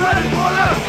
ready for this!